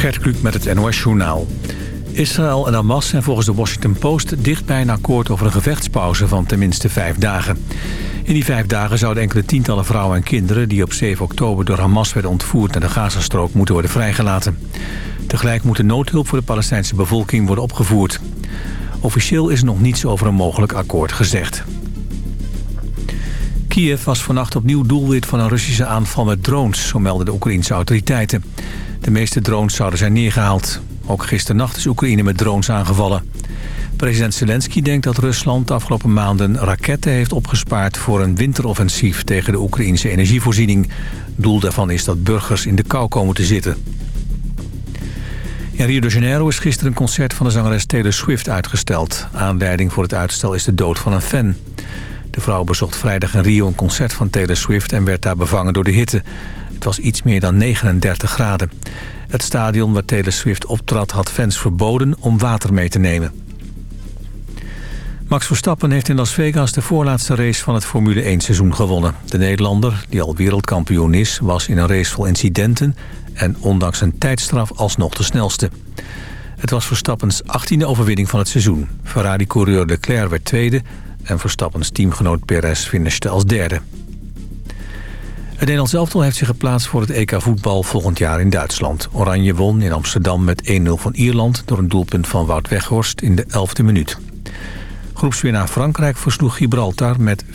Gert Kluk met het NOS-journaal. Israël en Hamas zijn volgens de Washington Post dicht bij een akkoord over een gevechtspauze van tenminste vijf dagen. In die vijf dagen zouden enkele tientallen vrouwen en kinderen... die op 7 oktober door Hamas werden ontvoerd naar de Gazastrook moeten worden vrijgelaten. Tegelijk moet de noodhulp voor de Palestijnse bevolking worden opgevoerd. Officieel is nog niets over een mogelijk akkoord gezegd. Kiev was vannacht opnieuw doelwit van een Russische aanval met drones, zo melden de Oekraïnse autoriteiten. De meeste drones zouden zijn neergehaald. Ook gisternacht is Oekraïne met drones aangevallen. President Zelensky denkt dat Rusland de afgelopen maanden raketten heeft opgespaard... voor een winteroffensief tegen de Oekraïnse energievoorziening. Doel daarvan is dat burgers in de kou komen te zitten. In Rio de Janeiro is gisteren een concert van de zangeres Taylor Swift uitgesteld. Aanleiding voor het uitstel is de dood van een fan. De vrouw bezocht vrijdag in Rio een concert van Taylor Swift... en werd daar bevangen door de hitte. Het was iets meer dan 39 graden. Het stadion waar Taylor Swift optrad had fans verboden om water mee te nemen. Max Verstappen heeft in Las Vegas de voorlaatste race van het Formule 1 seizoen gewonnen. De Nederlander, die al wereldkampioen is, was in een race vol incidenten... en ondanks een tijdstraf alsnog de snelste. Het was Verstappens 18e overwinning van het seizoen. Ferrari-coureur Leclerc werd tweede en Verstappens teamgenoot Perez finishte als derde. Het Nederlands elftal heeft zich geplaatst voor het EK voetbal volgend jaar in Duitsland. Oranje won in Amsterdam met 1-0 van Ierland... door een doelpunt van Wout Weghorst in de 11e minuut. Groepswinnaar Frankrijk versloeg Gibraltar met 14-0.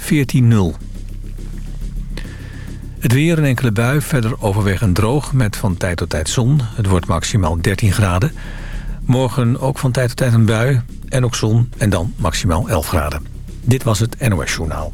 Het weer een enkele bui, verder overwegend droog met van tijd tot tijd zon. Het wordt maximaal 13 graden. Morgen ook van tijd tot tijd een bui en ook zon en dan maximaal 11 graden. Dit was het NOS Journaal.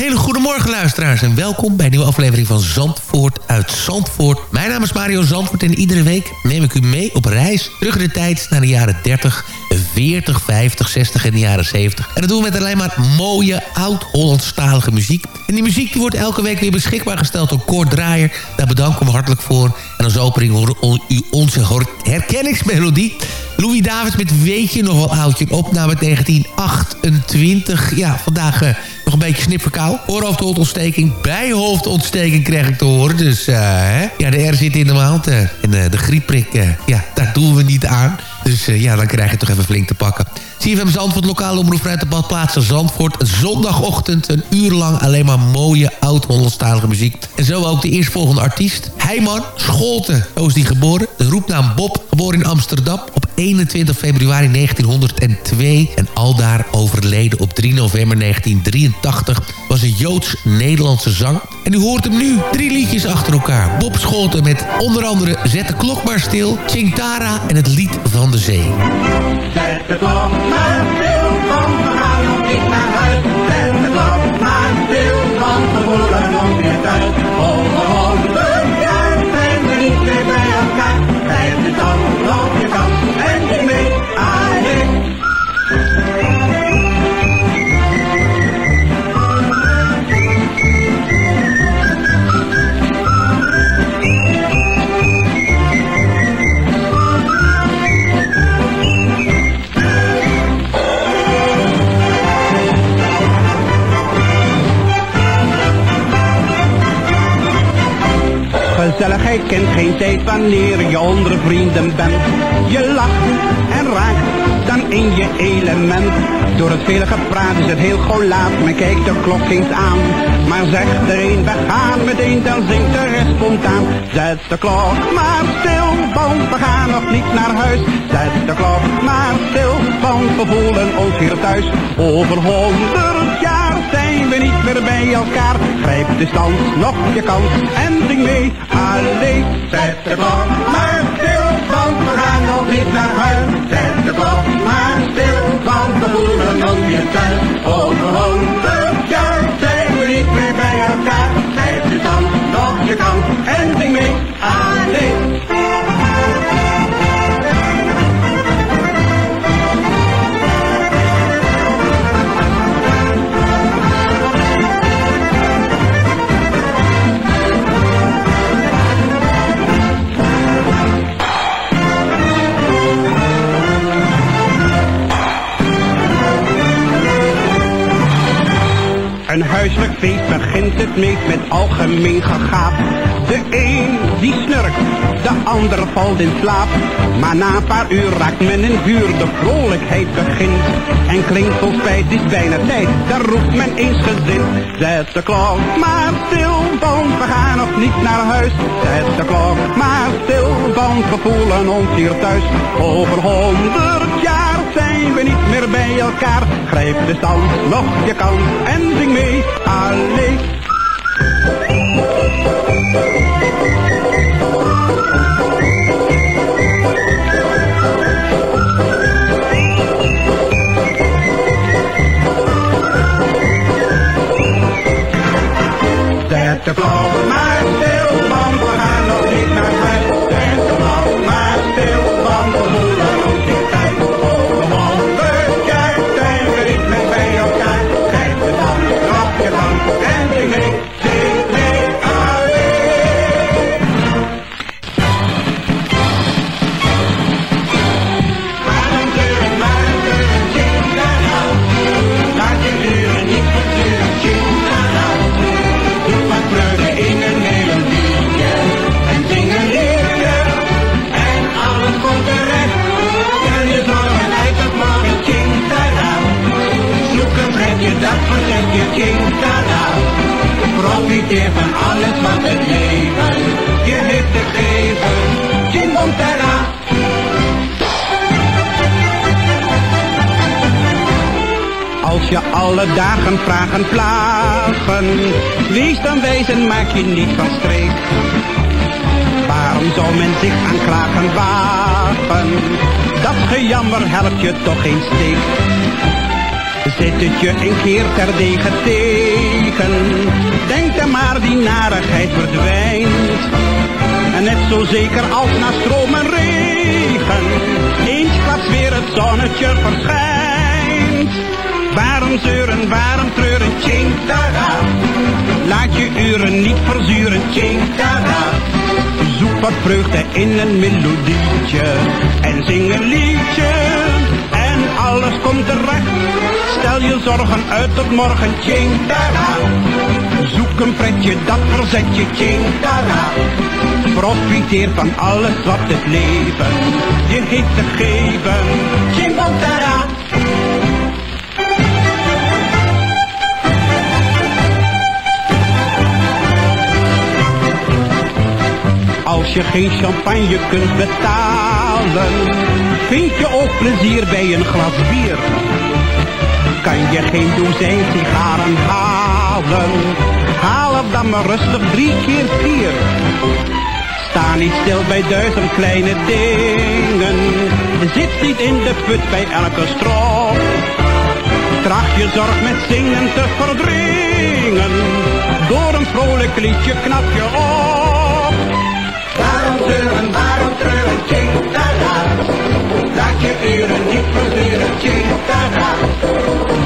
hele goede morgen luisteraars en welkom bij een nieuwe aflevering van Zandvoort uit Zandvoort. Mijn naam is Mario Zandvoort en iedere week neem ik u mee op reis terug in de tijd naar de jaren 30, 40, 50, 60 en de jaren 70. En dat doen we met alleen maar mooie oud-Hollandstalige muziek. En die muziek die wordt elke week weer beschikbaar gesteld door Kort Draaier. Daar bedanken we hartelijk voor. En als opening horen u onze herkenningsmelodie. Louis Davids met Weet je nog wel oudje? Een opname uit 1928. Ja, vandaag... eh, nog een beetje snipperkou. Voorhoofdontsteking, bijhoofdontsteking krijg ik te horen. Dus eh, hè? ja, de R zit in de maand. eh, en eh, de griepprik, eh, ja, daar doen we niet aan. Dus eh, ja, dan krijg je toch even flink te pakken. CFM Zandvoort, lokale omroep vanuit de badplaatsen Zandvoort. Zondagochtend, een uur lang alleen maar mooie oud-Hollandstalige muziek. En zo ook de eerstvolgende artiest. Heiman Scholten, zo is die geboren. De roepnaam Bob, geboren in Amsterdam op 21 februari 1902. En aldaar overleden op 3 november 1983. Was een Joods-Nederlandse zang. En u hoort hem nu, drie liedjes achter elkaar. Bob Scholten met onder andere Zet de klok maar stil, Chingtara en het lied van de zee. Gezelligheid kent geen tijd wanneer je onder vrienden bent. Je lacht en raakt dan in je element. Door het vele gepraat is het heel gauw laat, men kijkt de klok eens aan. Maar zegt er een, we gaan meteen, dan zingt de rest spontaan. Zet de klok maar stil, want we gaan nog niet naar huis. Zet de klok maar stil, want we voelen ons hier thuis. Over honderd niet meer bij elkaar. Grijp de stand, nog je kans en zing mee. alleen zet de klok maar stil, van we gaan nog niet naar huis. Zet de klok maar stil, van de boeren van je thuis. Oh, Over honderd jaar zijn we niet meer bij elkaar. Grijp de kans, nog je kans huiselijk feest begint het meest met algemeen gegaap. De een die snurkt, de ander valt in slaap. Maar na een paar uur raakt men in vuur, de vrolijkheid begint. En klinkt vol spijt, is bijna tijd, daar roept men eens gezin. Zet de klok maar stil, want we gaan nog niet naar huis. Zet de klok maar stil, want we voelen ons hier thuis. Over honderd jaar zijn we niet meer bij elkaar. Grijp de stand, nog je kans en zing mee. Allee. Zet de klok maar niet van streek. Waarom zou men zich aan klagen wagen? Dat gejammer helpt je toch geen steek. Zit het je een keer terdege tegen, denk dan maar die narigheid verdwijnt. En net zo zeker als na stroom en regen, eensklaps weer het zonnetje verschijnt. Waarom zeuren, waarom treuren, tjing tada. Laat je uren niet verzuren, tjing tada. Zoek wat vreugde in een melodietje en zing een liedje en alles komt terecht. Stel je zorgen uit tot morgen, tjing tada. Zoek een pretje, dat verzet je, tjing tada. Profiteer van alles wat het leven je heeft te geven, je geen champagne kunt betalen, vind je ook plezier bij een glas bier. Kan je geen dozijn sigaren halen, haal er dan maar rustig drie keer vier. Sta niet stil bij duizend kleine dingen, zit niet in de put bij elke strop. Tracht je zorg met zingen te verdringen, door een vrolijk liedje knap je op. Waarom zeuren, waarom treuren, ching tada. Laat je uren niet verzuren, ching tada.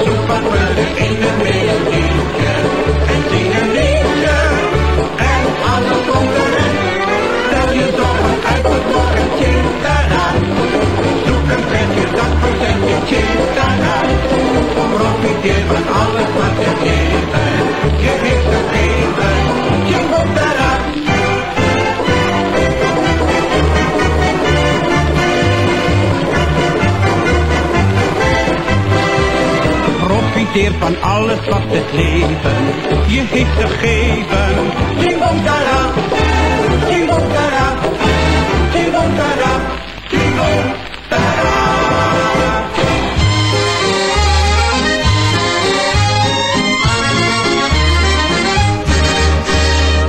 Zoek wat vreugde in een melodietje en zing een liedje. En komt terecht. Stel je zorgen uit het morgen, ching tada. Zoek een pretje, dat verzet je, ching tada. Profiteer van alles wat het leven je heeft te geven, ching tada. Profiteer van alles wat het leven je heeft te geven. Chingongara, chingongara, chingongara, chingongara.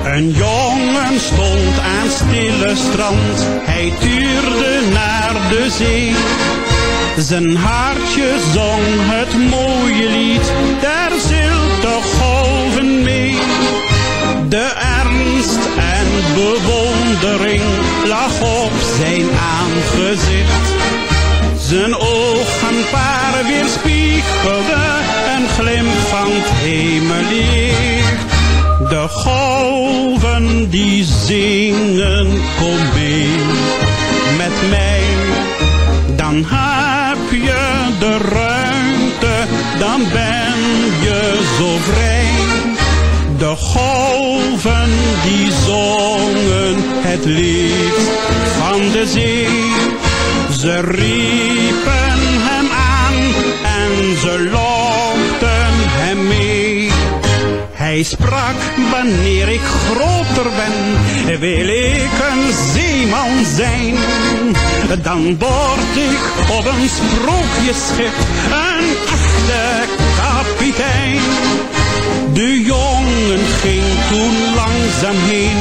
Een jongen stond aan stille strand, hij tuurde naar de zee. Zijn hartje zong het mooie lied, daar zilte golven mee. De ernst en bewondering lag op zijn aangezicht. Zijn ogen paar weerspiegelden een glimp van het hemellicht. De golven die zingen, kom mee met mij. Dan je de ruimte, dan ben je zo vrij. De golven die zongen het lied van de zee. Ze riepen hem aan en ze lokten Hij sprak, wanneer ik groter ben, wil ik een zeeman zijn. Dan word ik op een sprookjesschip een echte kapitein. De jongen ging toen langzaam heen,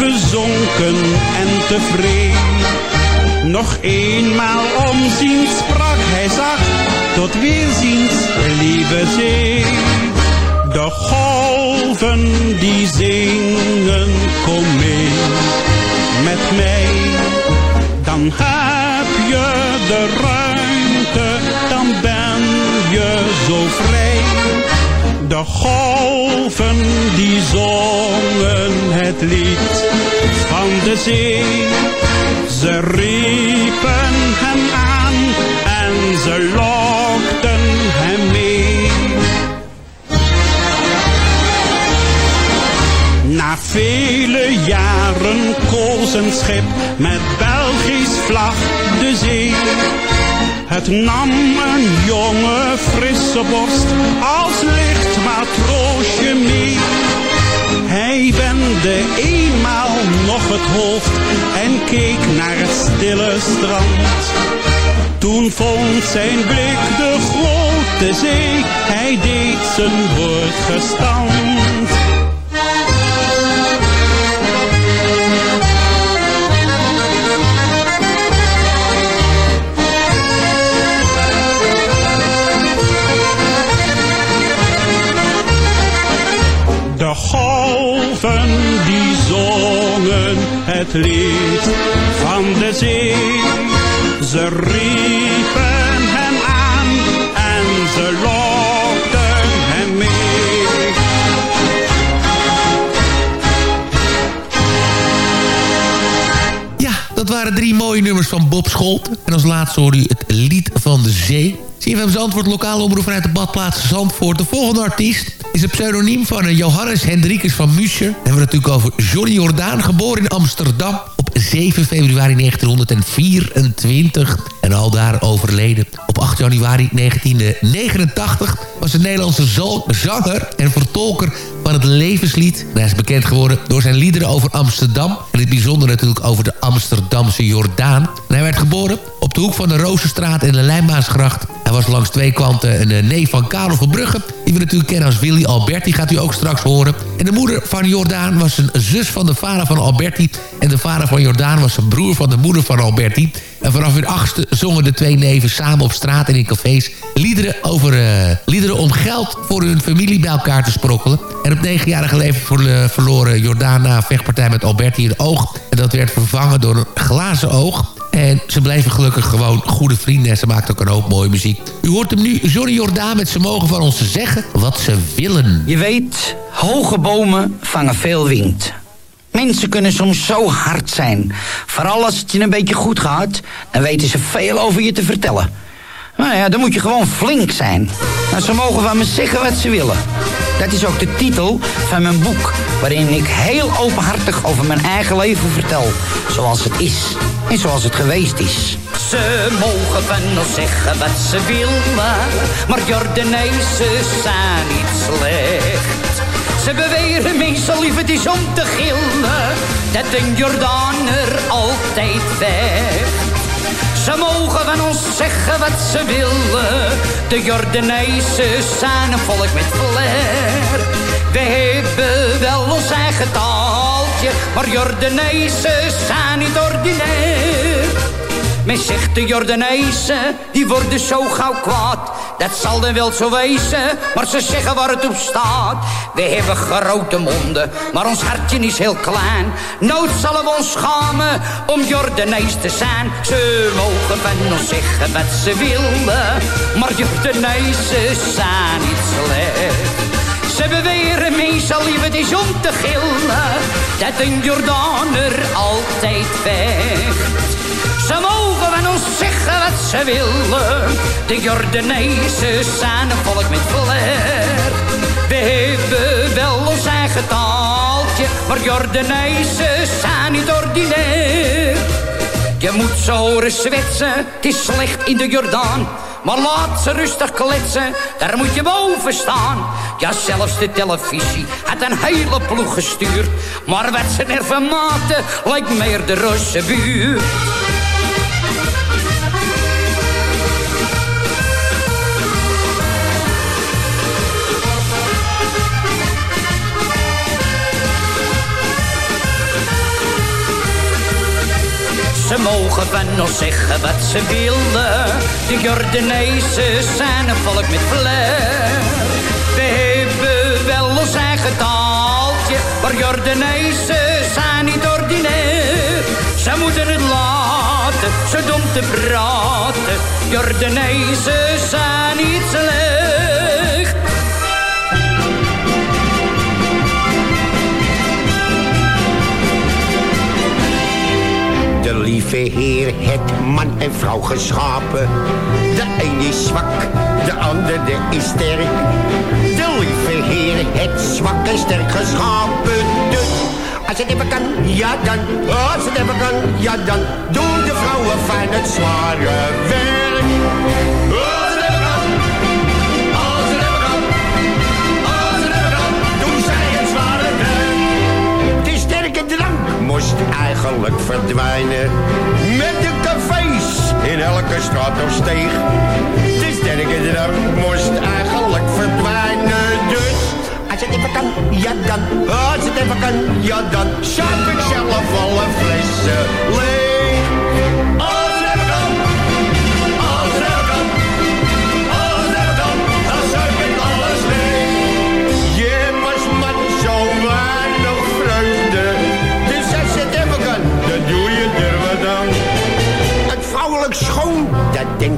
bezonken en tevreden. Nog eenmaal omzien sprak hij zacht, tot weerziens, lieve zee. De die zingen, kom mee met mij. Dan heb je de ruimte, dan ben je zo vrij. De golven die zongen het lied van de zee. Ze riepen hem aan en ze lokten vele jaren koos een schip met Belgisch vlag de zee. Het nam een jonge frisse borst als licht matroosje mee. Hij wendde eenmaal nog het hoofd en keek naar het stille strand. Toen vond zijn blik de grote zee, hij deed zijn woord gestand. Het lied van de zee. Ze riepen hem aan en ze lokten hem mee. Ja, dat waren drie mooie nummers van Bob Scholten. En als laatste hoorde u het lied van de zee. CFM Zandvoort, lokale omroep vanuit de badplaats Zandvoort. De volgende artiest is een pseudoniem van eh, Johannes Hendrikus van Muscher. Dan hebben we het natuurlijk over Johnny Jordaan, geboren in Amsterdam op 7 februari 1924. En al daar overleden. Op 8 januari 1989 was een Nederlandse zanger en vertolker van het levenslied. En hij is bekend geworden door zijn liederen over Amsterdam. En in het bijzonder natuurlijk over de Amsterdamse Jordaan. Hij werd geboren op de hoek van de Rozenstraat en de Lijnbaansgracht. Hij was langs twee kanten een eh, neef van Karel van Brugge. Die we natuurlijk kennen als Willy Alberti, gaat u ook straks horen. En de moeder van Jordaan was een zus van de vader van Alberti. En de vader van Jordaan was een broer van de moeder van Alberti. En vanaf hun achtste zongen de twee neven samen op straat en in cafés... liederen, over, eh, liederen om geld voor hun familie bij elkaar te sprokkelen. En op negenjarige leeftijd verlo- verloren Jordaan na vechtpartij met Alberti een oog. En dat werd vervangen door een glazen oog. En ze bleven gelukkig gewoon goede vrienden en ze maakten ook een hoop mooie muziek. U hoort hem nu, Johnny Jordaan, met ze mogen van ons zeggen wat ze willen. Je weet, hoge bomen vangen veel wind. Mensen kunnen soms zo hard zijn. Vooral als het je een beetje goed gaat, dan weten ze veel over je te vertellen. Nou ja, dan moet je gewoon flink zijn. Nou, ze mogen van me zeggen wat ze willen. Dat is ook de titel van mijn boek, waarin ik heel openhartig over mijn eigen leven vertel. Zoals het is en zoals het geweest is. Ze mogen van ons zeggen wat ze willen, maar Jordanezen zijn niet slecht. Ze beweren meestal lief het is om te gillen, dat een Jordaner altijd vecht. Ze mogen van ons zeggen wat ze willen. De Jordanezen zijn een volk met flair. We hebben wel ons eigen maar Jordanezen zijn niet ordinair. Men zegt de Jordanezen, die worden zo gauw kwaad. Dat zal dan wel zo wezen, maar ze zeggen waar het op staat. We hebben grote monden, maar ons hartje is heel klein. Nooit zullen we ons schamen om Jordanees te zijn. Ze mogen van ons zeggen wat ze willen, maar Jordanezen zijn niet slecht. Ze beweren meestal lief het is te gillen, dat een Jordaner altijd vecht. Ze mogen van ons zeggen wat ze willen. De Jordanezen zijn een volk met flair. We hebben wel ons eigen maar Jordanezen zijn niet ordinair. Je moet zo horen het is slecht in de Jordaan. Maar laat ze rustig kletsen, daar moet je boven staan. Ja, zelfs de televisie had een hele ploeg gestuurd. Maar wat ze nerven maakte, lijkt meer de Russe buurt. Mogen van ons zeggen wat ze willen. De Jordanezen zijn een volk met flair. We hebben wel ons eigen taaltje, maar Jordanezen zijn niet ordinair. Ze moeten het laten, zo dom te praten. Jordanezen zijn niet slecht. Lieve Heer het man en vrouw geschapen. De een is zwak, de andere is sterk. De lieve Heer het zwak en sterk geschapen. Dus als het even kan, ja dan. Als het even kan, ja dan. Doen de vrouwen fijn het zware werk. Eigenlijk verdwijnen. Met de cafés in elke straat of steeg. De sterke drank moest eigenlijk verdwijnen. Dus als het even kan, ja dan. Als het even kan, ja dan. Schap ik zelf alle flessen leeg.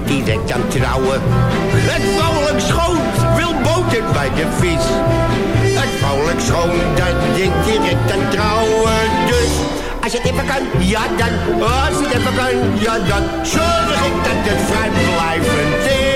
Direct aan trouwen. Het vrouwelijk schoon wil boter bij de vis. Het vrouwelijk schoon, dat denkt direct aan trouwen. Dus als het even kan, ja dan. Als het even kan, ja dan. Zorg ik dat het vrijblijvend is.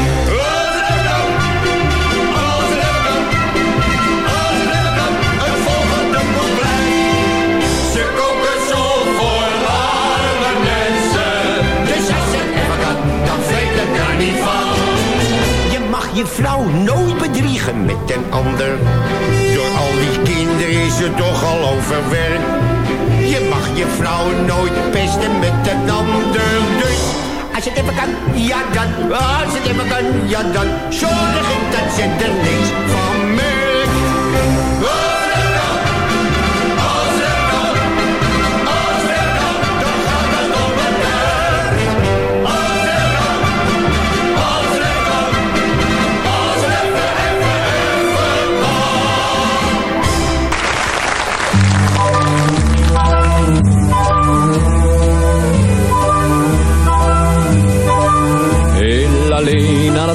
Je vrouw nooit bedriegen met een ander. Door al die kinderen is het toch al overwerk. Je mag je vrouw nooit pesten met een ander. Dus als het even kan, ja dan. Als het even kan, ja dan. Zorg ik dat ze er niks van merkt.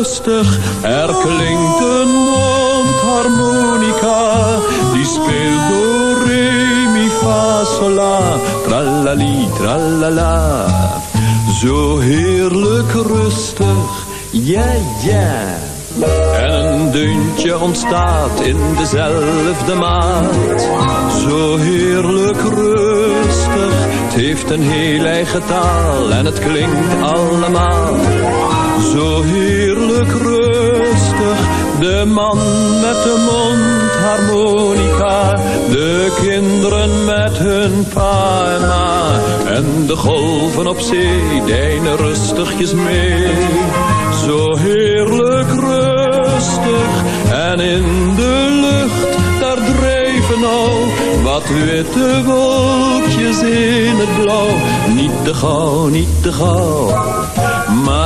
er klinkt een mondharmonica. Die speelt door re, mi, fa, sol, la, tralali, tralala. Zo heerlijk rustig, ja, ja. En een deuntje ontstaat in dezelfde maat. Zo heerlijk rustig, het heeft een heel eigen taal en het klinkt allemaal. Zo heerlijk rustig, De man met de mondharmonica, de kinderen met hun pa en ma. En de golven op zee deinen rustigjes mee. Zo heerlijk rustig en in de lucht, daar dreven al wat witte wolkjes in het blauw. Niet te gauw, niet te gauw,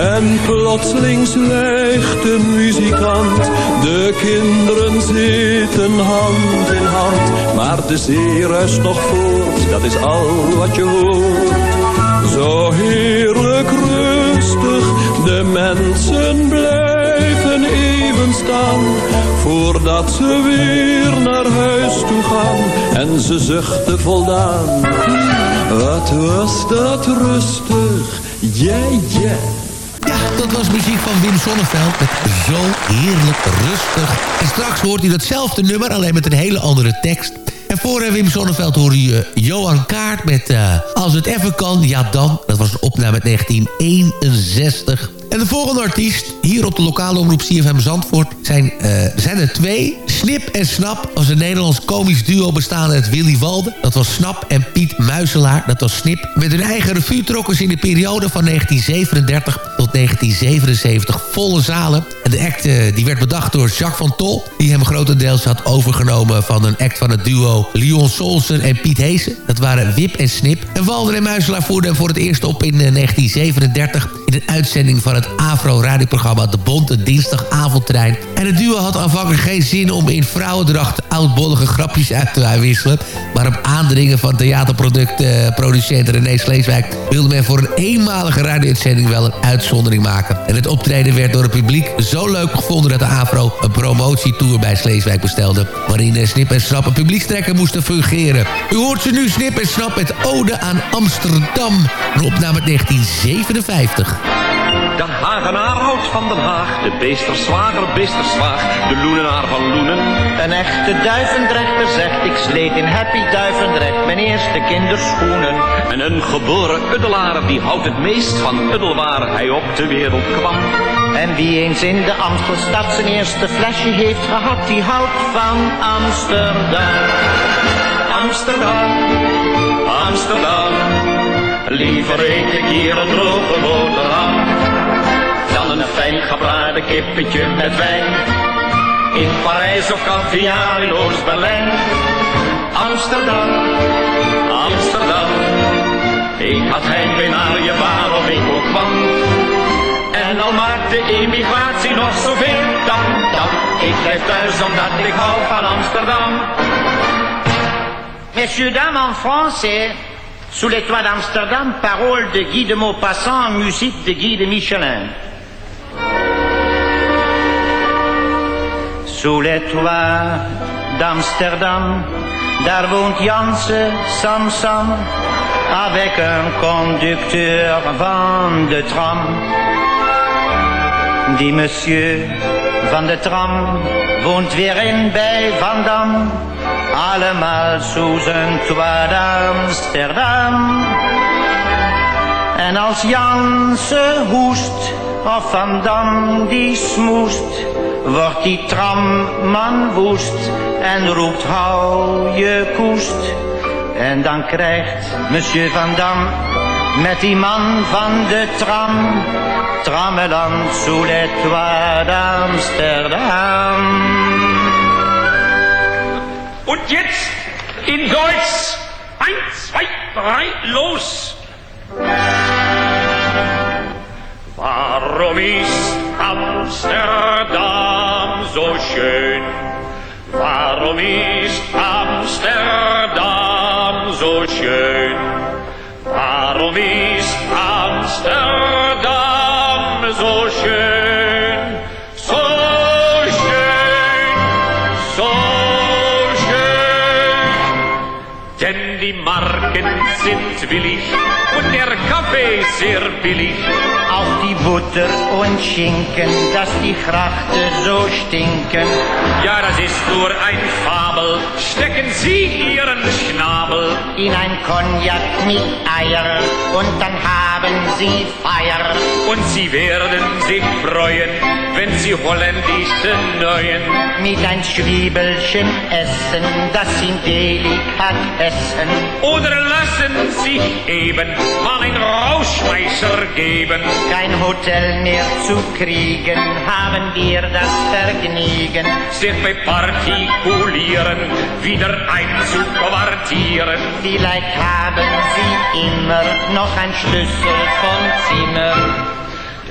en plotseling zwijgt de muzikant. De kinderen zitten hand in hand, maar de zee ruist nog voort, dat is al wat je hoort. Zo heerlijk rustig, de mensen blijven even staan. Voordat ze weer naar huis toe gaan en ze zuchten voldaan. Wat was dat rustig, yeah, yeah. Dat was muziek van Wim Sonneveld met Zo Heerlijk Rustig. En straks hoort u datzelfde nummer, alleen met een hele andere tekst. En voor Wim Sonneveld hoor je uh, Johan Kaart met uh, Als het even kan, ja dan. Dat was een opname uit 1961. En de volgende artiest, hier op de lokale omroep CFM Zandvoort... zijn, uh, zijn er twee. Snip en Snap als een Nederlands komisch duo bestaande uit Willy Walde. Dat was Snap en Piet Muiselaar, dat was Snip. Met hun eigen revue trokken ze in de periode van 1937 tot 1977 volle zalen. En de act uh, die werd bedacht door Jacques van Tol... die hem grotendeels had overgenomen van een act van het duo Leon Solsen en Piet Heesen. Dat waren Wip en Snip. En Walden en Muiselaar voerden hem voor het eerst op in uh, 1937... in een uitzending van het Afro-radioprogramma De Bonte Dinsdagavondtrein. En het duo had aanvankelijk geen zin om in vrouwendracht oudbollige grapjes uit te wisselen. Maar op aandringen van theaterproducent uh, René Sleeswijk... wilde men voor een eenmalige radio-uitzending wel een uitzondering maken. En het optreden werd door het publiek zo leuk gevonden... dat de Afro een promotietour bij Sleeswijk bestelde... waarin Snip en Snap een publiekstrekker moesten fungeren. U hoort ze nu Snip en Snap met Ode aan Amsterdam. Een opname 1957. De Hagenaar houdt van Den Haag, de beesterswager, beesterswaag, de loenenaar van Loenen. Een echte duivendrechter zegt, ik sleet in Happy Duivendrecht mijn eerste kinderschoenen. En een geboren uddelaar, die houdt het meest van uddel waar hij op de wereld kwam. En wie eens in de Amstelstad zijn eerste flesje heeft gehad, die houdt van Amsterdam. Amsterdam, Amsterdam, liever eet ik hier een droge boterham dan een fijn gebraden kippetje met wijn. In Parijs of Caviar in Oost-Berlijn. Amsterdam, Amsterdam. Ik had heimwee naar je waarom ik ook kwam. En al maakt de emigratie nog zoveel dan, dan. Ik blijf thuis omdat ik hou van Amsterdam. Messieurs, dames, en français. Sous les toits d'Amsterdam, paroles de Guy de Maupassant, musique de Guy de Michelin. Sous les toits d'Amsterdam, daar woont Janse Samsam, avec un conducteur van de tram. Die monsieur van de tram woont weer in bij Van Dam, allemaal sous een toit d'Amsterdam. En als Janse hoest, of Van Dam die smoest, wordt die tramman woest en roept hou je koest. En dan krijgt monsieur Van Dam met die man van de tram, trammeland sous les d'Amsterdam. Und jetzt in Deutsch. Eins, zwei, drei, los! Warum ist Amsterdam so schön? Warum ist Amsterdam so schön? belief. Kaffee sehr billig. Auch die Butter und Schinken, dass die Grachten so stinken. Ja, das ist nur ein Fabel. Stecken Sie Ihren Schnabel in ein Cognac mit Eier und dann haben Sie Feier. Und Sie werden sich freuen, wenn Sie holländische Neuen mit ein Zwiebelchen essen, das Sie delikat essen. Oder lassen sich eben mal ein Rausschmeißer geben. Kein Hotel mehr zu kriegen, haben wir das Vergnügen. Sich bei Partikulieren wieder einzuquartieren. Vielleicht haben Sie immer noch ein Schlüssel vom Zimmer.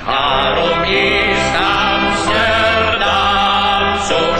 Darum ist Amsterdam so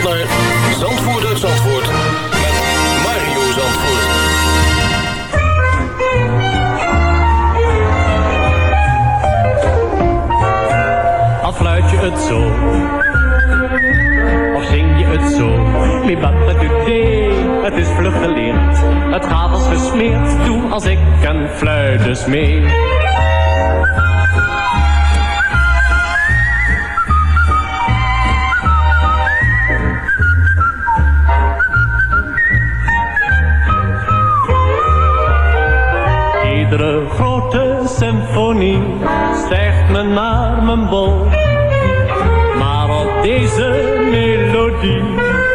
naar Zandvoort Zandvoort met Mario Zandvoort. Al fluit je het zo, of zing je het zo. Het is vlug geleerd. Het gaat als gesmeerd, doe als ik en fluit dus mee. Stijgt me naar mijn bol. Maar op deze melodie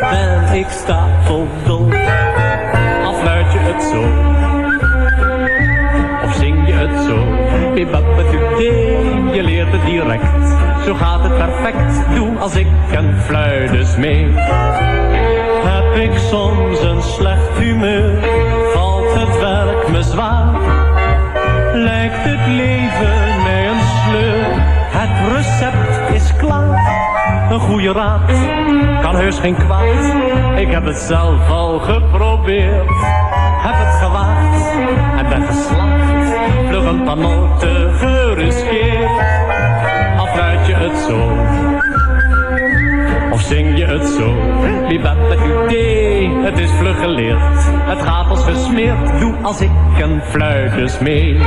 ben ik stapeldol. Al fluit je het zo, of zing je het zo. Je leert het direct, zo gaat het perfect. Doe als ik en fluit dus mee. Heb ik soms een slecht humeur, valt het werk me zwaar. Lijkt het leven mij een sleur, het recept is klaar. Een goede raad kan heus geen kwaad. Ik heb het zelf al geprobeerd, heb het gewaagd en ben geslaagd. Vlug een paar noten geriskeerd, afluit je het zo of zing je het zo? Thee? Het is vlug geleerd. Het gaat als gesmeerd. Doe als ik een fluit dus mee.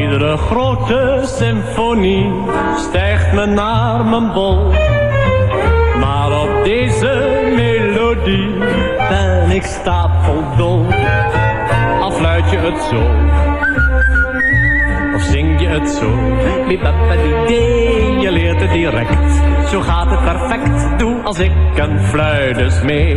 Iedere grote symfonie stijgt me naar mijn bol. Maar op deze melodie ben ik stapeldol. Afluit je het zo, of zing je het zo? je leert het direct. Zo gaat het perfect, doe als ik een fluit dus mee.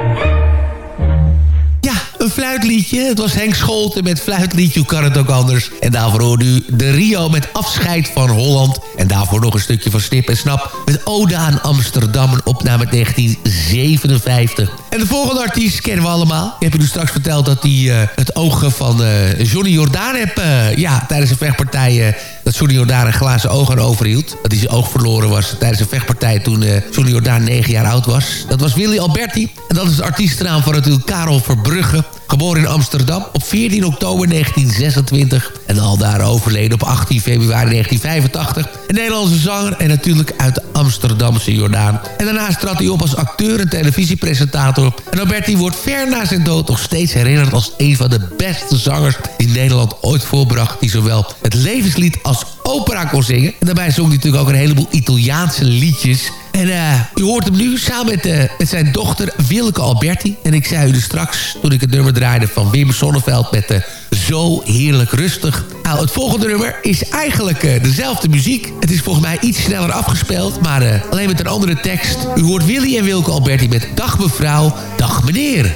Fluitliedje. Het was Henk Scholten met fluitliedje. Hoe kan het ook anders? En daarvoor hoorde u de Rio met afscheid van Holland. En daarvoor nog een stukje van Snip en Snap met Oda aan Amsterdam. Een opname 1957. En de volgende artiest kennen we allemaal. Ik heb u straks verteld dat hij uh, het oog van uh, Johnny Jordaan heeft... Uh, ja, tijdens een vechtpartij... dat Johnny Jordaan een glazen oog aan overhield. Dat hij zijn oog verloren was tijdens een vechtpartij... toen Johnny Jordaan 9 jaar oud was. Dat was Willy Alberti. En dat is de artiestennaam van natuurlijk Karel Verbrugge. Geboren in Amsterdam op 14 oktober 1926. En al daar overleden op 18 februari 1985. Een Nederlandse zanger en natuurlijk uit de Amsterdamse Jordaan. En daarnaast trad hij op als acteur en televisiepresentator. En Alberti wordt ver na zijn dood nog steeds herinnerd als een van de beste zangers die Nederland ooit voorbracht. Die zowel het levenslied als opera kon zingen. En daarbij zong hij natuurlijk ook een heleboel Italiaanse liedjes. En uh, u hoort hem nu samen met, uh, met zijn dochter Wilke Alberti. En ik zei u dus straks, toen ik het nummer draaide van Wim Sonneveld... met de Zo Heerlijk Rustig. Nou, het volgende nummer is eigenlijk uh, dezelfde muziek. Het is volgens mij iets sneller afgespeeld, maar alleen met een andere tekst. U hoort Willy en Wilke Alberti met Dag mevrouw, dag meneer.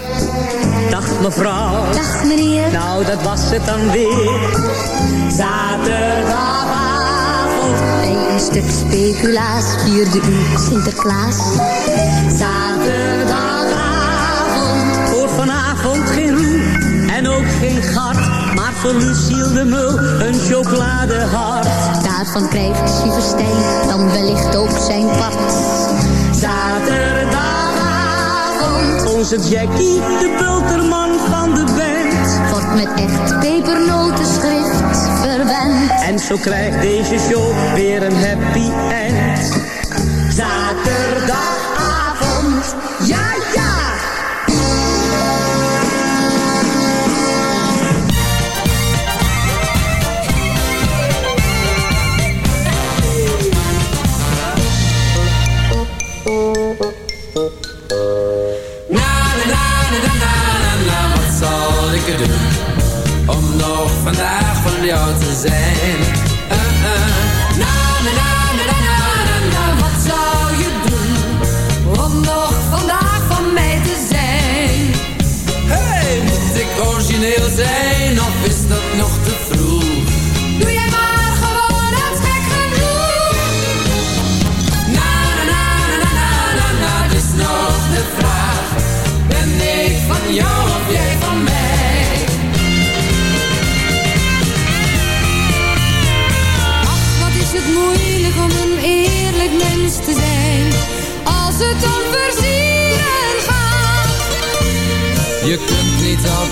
Dag mevrouw. Dag meneer. Nou, dat was het dan weer. Zaterdagavond. Een stuk speculaas vierde u Sinterklaas. Zaterdagavond. Voor vanavond geen roe en ook geen gat. Maar voor Luciel de Mul een chocoladehart. Daarvan krijgt Sieverstein dan wellicht ook zijn part. Zaterdagavond. Onze Jackie, de bulterman van de band. Wordt met echt pepernotenschrift En zo krijgt deze show weer een happy end. Zijn.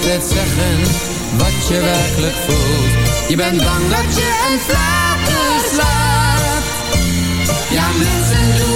altijd zeggen wat je werkelijk voelt. Je bent bang dat je een flater slaat. Ja, mensen doen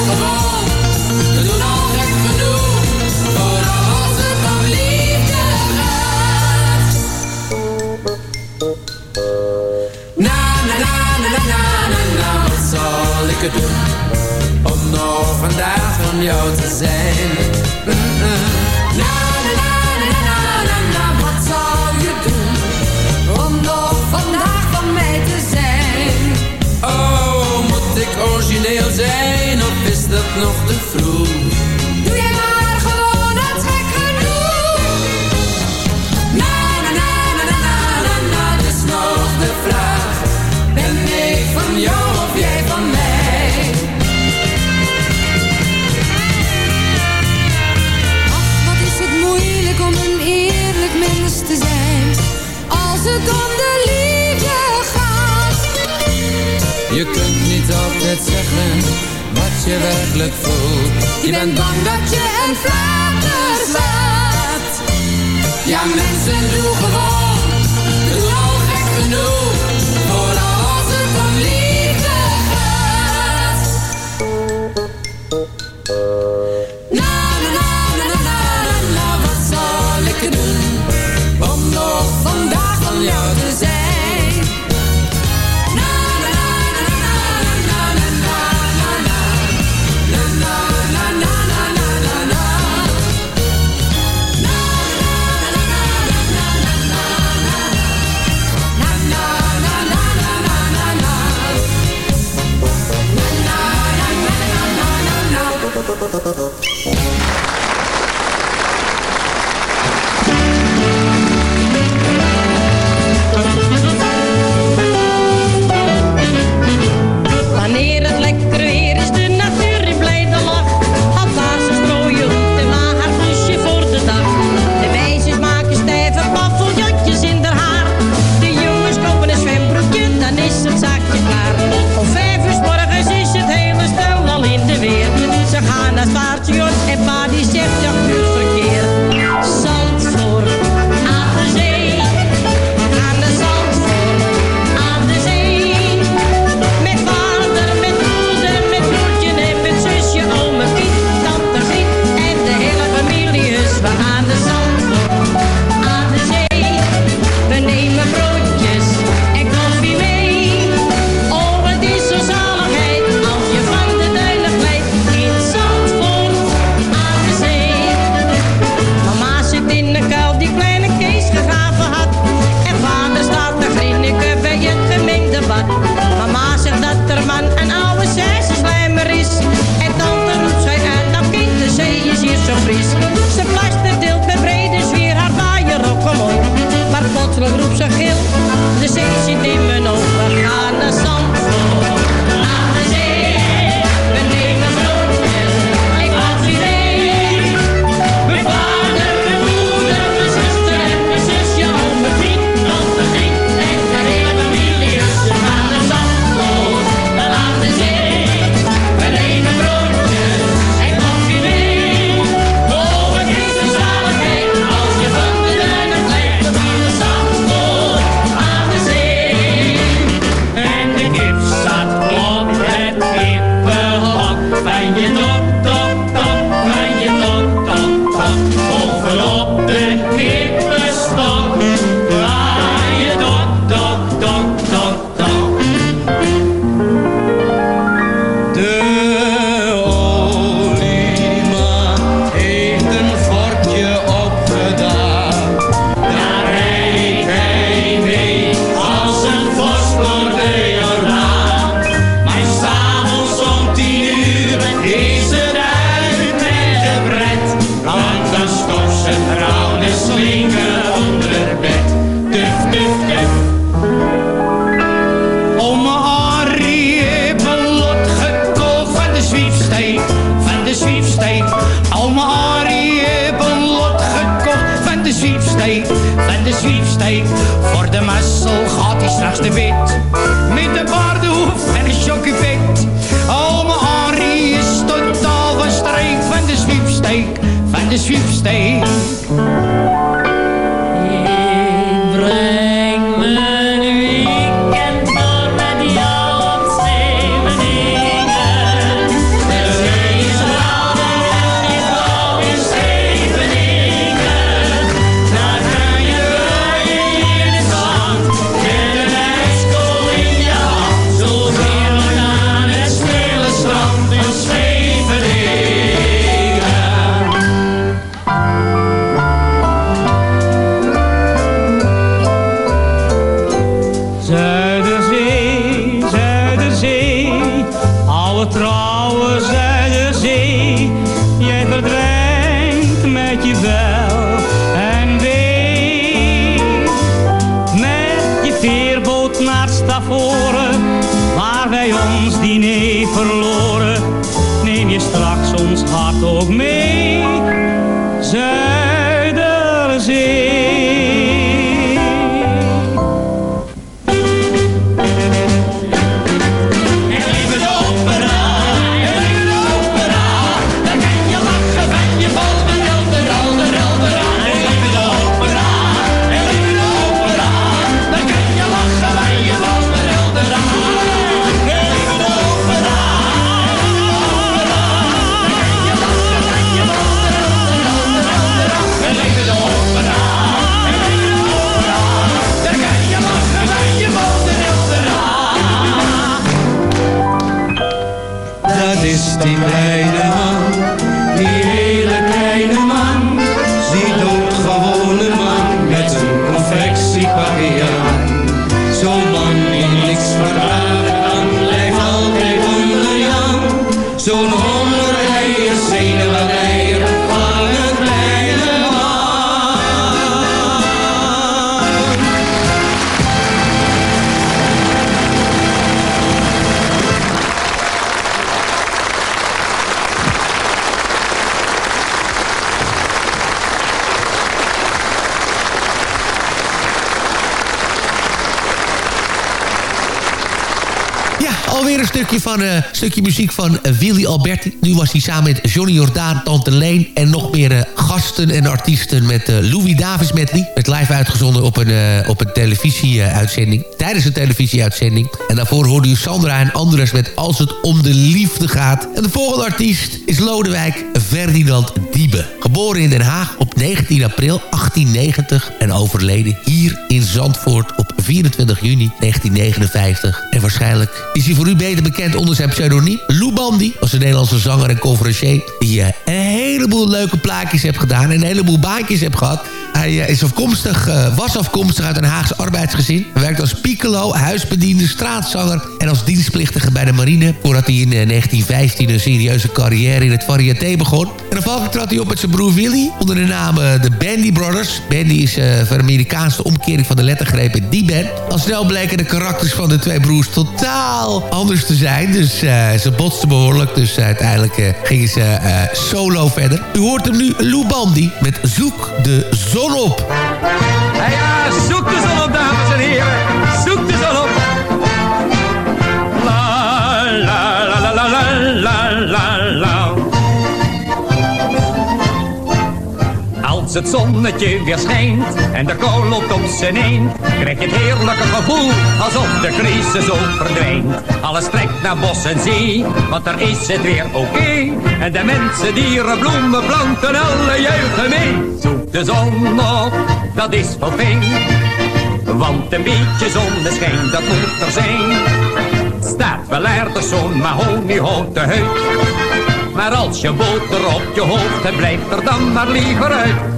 Viendo waar wij ons diner verloren. Neem je straks ons hart ook mee. stukje, stukje muziek van Willy Alberti. Nu was hij samen met Johnny Jordaan, Tante Leen... en nog meer uh, gasten en artiesten met Louis Davis medley. Het live uitgezonden op een, op een televisieuitzending. Tijdens een televisieuitzending. En daarvoor hoorde u Sandra en Andres met Als het om de liefde gaat. En de volgende artiest is Lodewijk Ferdinand Diebe. Geboren in Den Haag op 19 april 1890 en overleden hier in Zandvoort op 24 juni 1959. En waarschijnlijk is hij voor u beter bekend onder zijn pseudoniem. Lou Bandy was een Nederlandse zanger en conferencier... die uh, een heleboel leuke plaatjes heeft gedaan... en een heleboel baantjes heeft gehad. Hij uh, is afkomstig, uh, was afkomstig uit een Haagse arbeidsgezin. Hij werkte als piccolo, huisbediende, straatzanger... en als dienstplichtige bij de marine... voordat hij in 1915 een serieuze carrière in het variété begon. En afhankelijk trad hij op met zijn broer Willy... onder de naam de Bandy Brothers. Bandy is de Amerikaanse omkering van de lettergrepen die band. Al snel bleken de karakters van de twee broers totaal anders te zijn. Dus ze botsten behoorlijk. Dus uiteindelijk gingen ze solo verder. U hoort hem nu, Lou Bandy, met Zoek de Zon op. Hey, ja, zoek de zon op, dames en heren. Als het zonnetje weer schijnt en de kou loopt op zijn een, krijg je het heerlijke gevoel alsof de crisis ook verdwijnt. Alles trekt naar bos en zee, want daar is het weer oké. En de mensen, dieren, bloemen, planten, alle juichen mee. Zoek de zon op, dat is wel fijn. Want een beetje zonneschijn, dat moet er zijn. Staat wel ergens zo'n mahoniehouten huid. Maar als je boter op je hoofd hebt, blijf er dan maar liever uit.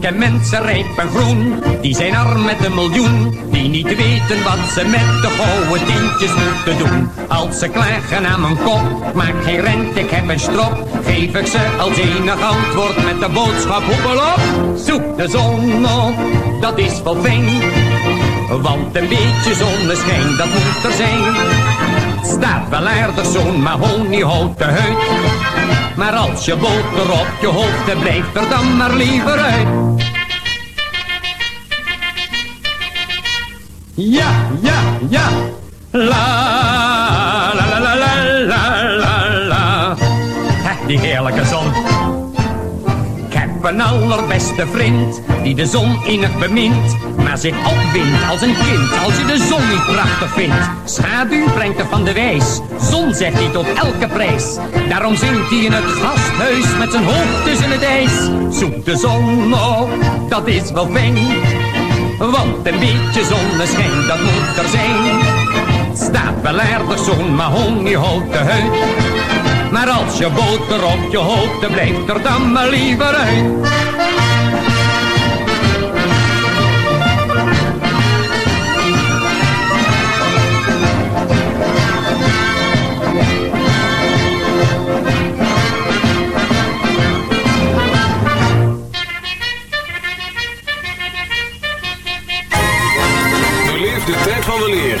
Ken mensen rijp en groen, die zijn arm met een miljoen. Die niet weten wat ze met de gouden tientjes moeten doen. Als ze klagen aan mijn kop, maak geen rent, ik heb een strop. Geef ik ze als enig antwoord met de boodschap hoepel op. Zoek de zon op, dat is wel fijn. Want een beetje zonneschijn, dat moet er zijn. Staat wel aardig zo'n mahoniehouten huid. Maar als je boter op je hoofd hebt, blijf er dan maar liever uit. Ja, ja, ja. La, Een allerbeste vriend, die de zon innig bemint. Maar zich opwindt als een kind, als je de zon niet prachtig vindt. Schaduw brengt er van de wijs, zon zegt hij tot elke prijs. Daarom zingt hij in het gasthuis met zijn hoofd tussen het ijs. Zoek de zon op, dat is wel fijn. Want een beetje zonneschijn, dat moet er zijn. Staat wel aardig zo'n mahoniehouten huid. Maar als je boter op je hoofd, dan blijft er dan maar liever uit. De tijd van weleer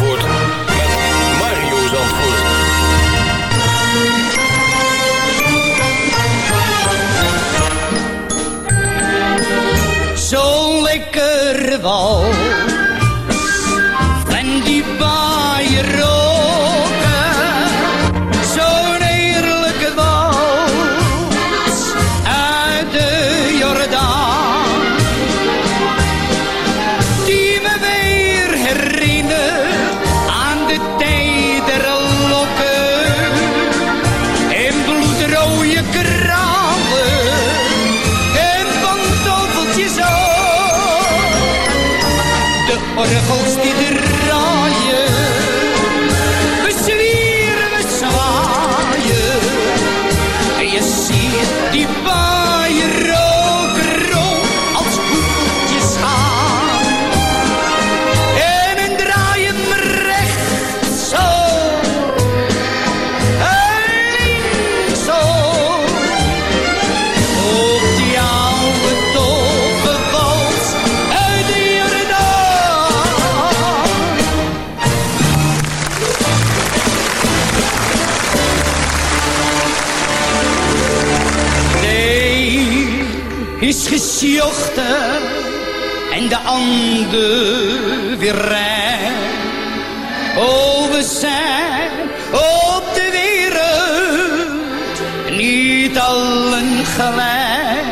lekker is gesjochten en de ander weer rij. Oh, we zijn op de wereld niet allen gelijk.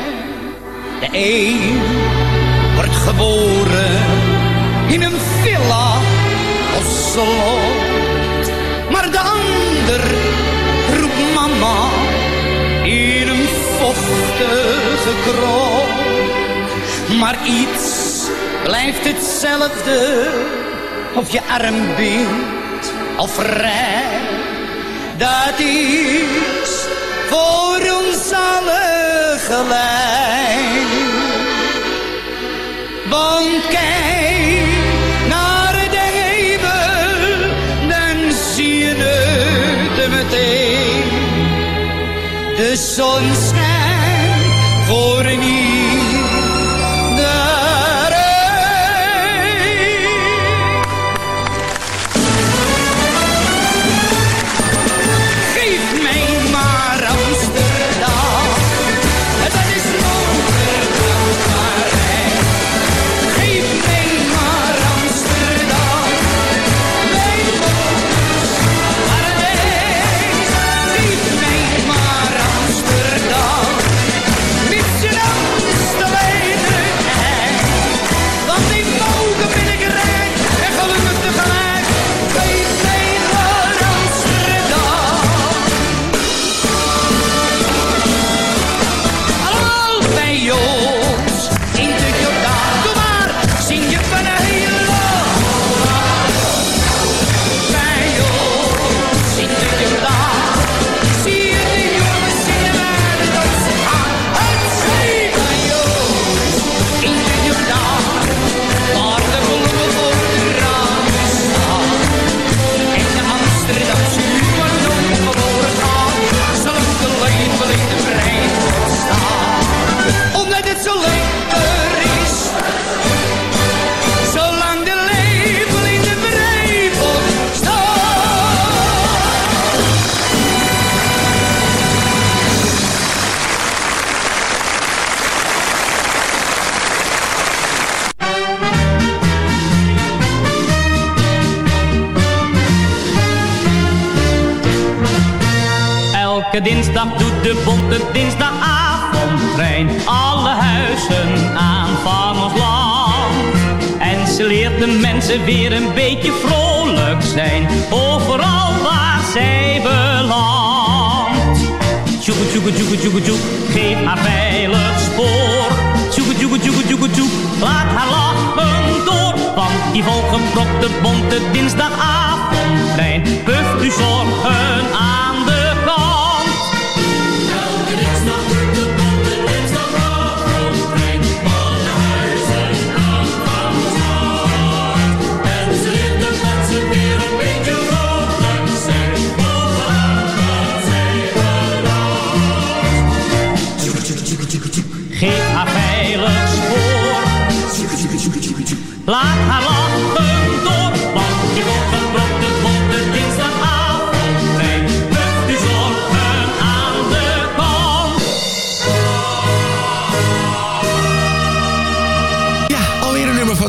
De een wordt geboren in een villa of slot. Maar de ander roept mama in een vochtige Maar iets blijft hetzelfde of je arm bent of vrij. Dat is voor ons allen gelijk. Want kijk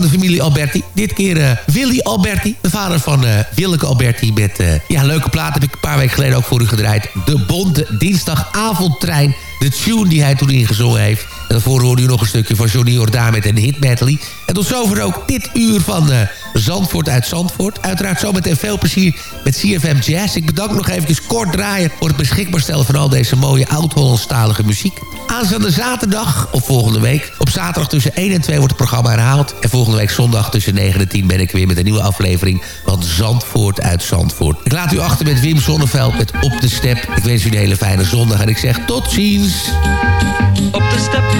de familie Alberti. Dit keer eh, Willy Alberti, de vader van eh Willeke Alberti. Met eh, ja, leuke plaat heb ik een paar weken geleden ook voor u gedraaid. De Bonte Dinsdagavondtrein. De tune die hij toen ingezongen heeft. Daarvoor hoorde u nog een stukje van Johnny Jordaan met een hit. En tot zover ook dit uur van eh, Zandvoort uit Zandvoort. Uiteraard zometeen veel plezier met CFM Jazz. Ik bedank nog eventjes kort draaien voor het beschikbaar stellen van al deze mooie oud-Hollandstalige muziek. Aanstaande zaterdag, of volgende week, op zaterdag tussen 1 en 2 wordt het programma herhaald. En volgende week zondag tussen 9 en 10 ben ik weer met een nieuwe aflevering van Zandvoort uit Zandvoort. Ik laat u achter met Wim Sonneveld met Op de Step. Ik wens u een hele fijne zondag en ik zeg tot ziens. Op de step,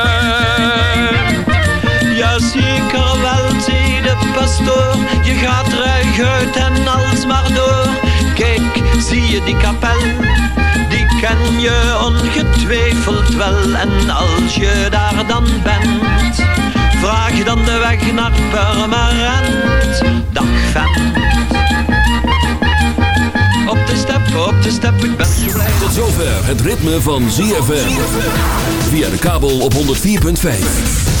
Jazeker wel, zei de pastoor. Je gaat ruig uit en alsmaar door. Kijk, zie je die kapel? Die ken je ongetwijfeld wel. En als je daar dan bent, vraag dan de weg naar Purmerend. Dag vent. Op de step, op de step, ik ben zo blij. Tot zover het ritme van ZFM. Via de kabel op 104.5.